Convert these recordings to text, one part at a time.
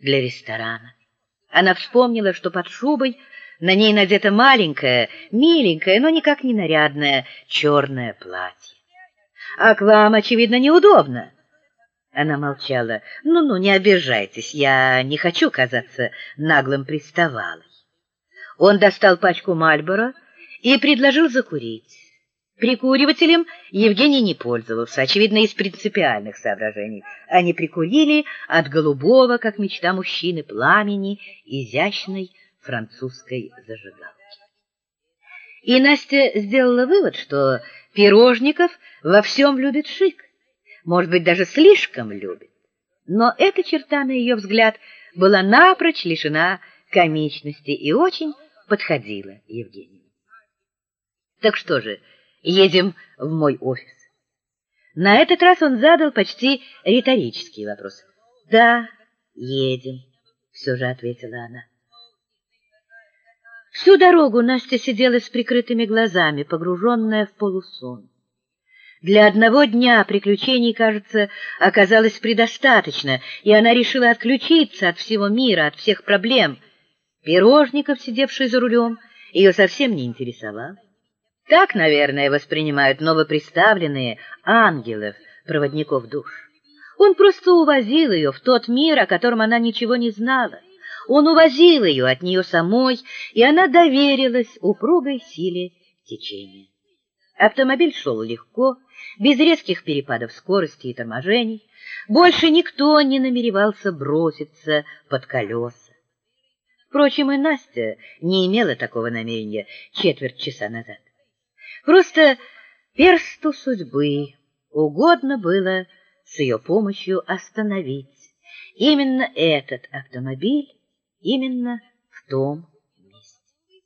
для ресторана. Она вспомнила, что под шубой на ней надето маленькое, миленькое, но никак не нарядное черное платье. А к вам, очевидно, неудобно. Она молчала. «Ну-ну, не обижайтесь, я не хочу казаться наглым приставалой». Он достал пачку Мальборо и предложил закурить. Прикуривателем Евгений не пользовался, очевидно, из принципиальных соображений. Они прикурили от голубого, как мечта мужчины, пламени изящной французской зажигалки. И Настя сделала вывод, что Пирожников во всем любит шик, может быть, даже слишком любит. Но эта черта, на ее взгляд, была напрочь лишена комичности и очень подходила Евгению. Так что же, едем в мой офис. На этот раз он задал почти риторический вопрос. Да, едем, все же ответила она. Всю дорогу Настя сидела с прикрытыми глазами, погруженная в полусон. Для одного дня приключений, кажется, оказалось предостаточно, и она решила отключиться от всего мира, от всех проблем. Пирожников, сидевший за рулем, ее совсем не интересовал. Так, наверное, воспринимают новоприставленные ангелов, проводников душ. Он просто увозил ее в тот мир, о котором она ничего не знала. Он увозил ее от нее самой, и она доверилась упругой силе течения. Автомобиль шел легко, без резких перепадов скорости и торможений. Больше никто не намеревался броситься под колеса. Впрочем, и Настя не имела такого намерения четверть часа назад. Просто персту судьбы угодно было с ее помощью остановить именно этот автомобиль именно в том месте.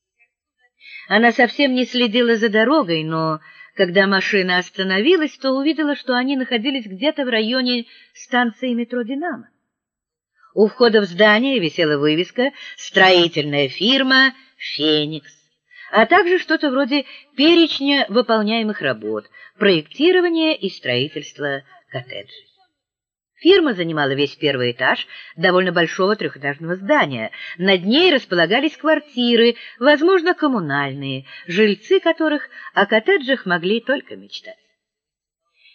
Она совсем не следила за дорогой, но когда машина остановилась, то увидела, что они находились где-то в районе станции метро «Динамо». У входа в здание висела вывеска «Строительная фирма «Феникс» а также что-то вроде перечня выполняемых работ, проектирования и строительства коттеджей. Фирма занимала весь первый этаж довольно большого трехэтажного здания. Над ней располагались квартиры, возможно, коммунальные, жильцы которых о коттеджах могли только мечтать.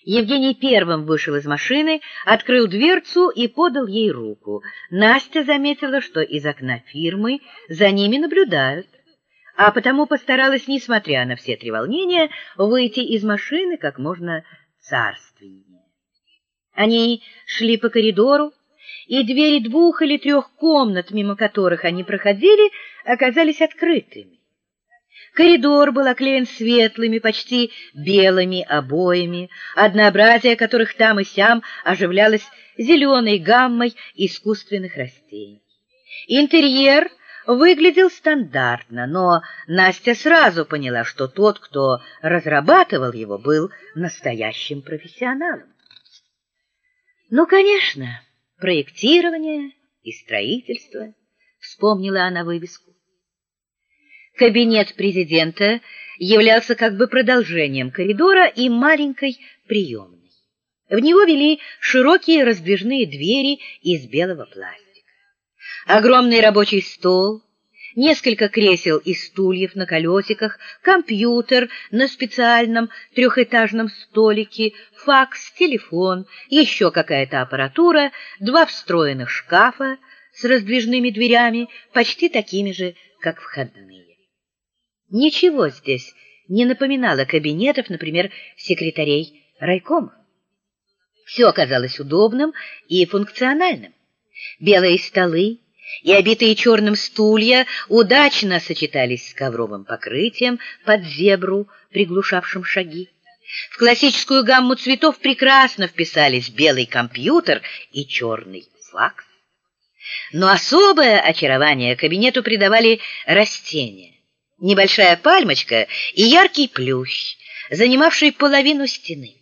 Евгений первым вышел из машины, открыл дверцу и подал ей руку. Настя заметила, что из окна фирмы за ними наблюдают а потому постаралась, несмотря на все три волнения, выйти из машины как можно царственнее. Они шли по коридору, и двери двух или трех комнат, мимо которых они проходили, оказались открытыми. Коридор был оклеен светлыми, почти белыми обоями, однообразие которых там и сям оживлялось зеленой гаммой искусственных растений. Интерьер выглядел стандартно, но Настя сразу поняла, что тот, кто разрабатывал его, был настоящим профессионалом. Ну, конечно, проектирование и строительство, вспомнила она вывеску. Кабинет президента являлся как бы продолжением коридора и маленькой приемной. В него вели широкие раздвижные двери из белого пластика. Огромный рабочий стол, несколько кресел и стульев на колесиках, компьютер на специальном трехэтажном столике, факс, телефон, еще какая-то аппаратура, два встроенных шкафа с раздвижными дверями, почти такими же, как входные. Ничего здесь не напоминало кабинетов, например, секретарей райкомов. Все оказалось удобным и функциональным. Белые столы, и обитые черным стулья удачно сочетались с ковровым покрытием под зебру, приглушавшим шаги. В классическую гамму цветов прекрасно вписались белый компьютер и черный факс. Но особое очарование кабинету придавали растения. Небольшая пальмочка и яркий плющ, занимавший половину стены.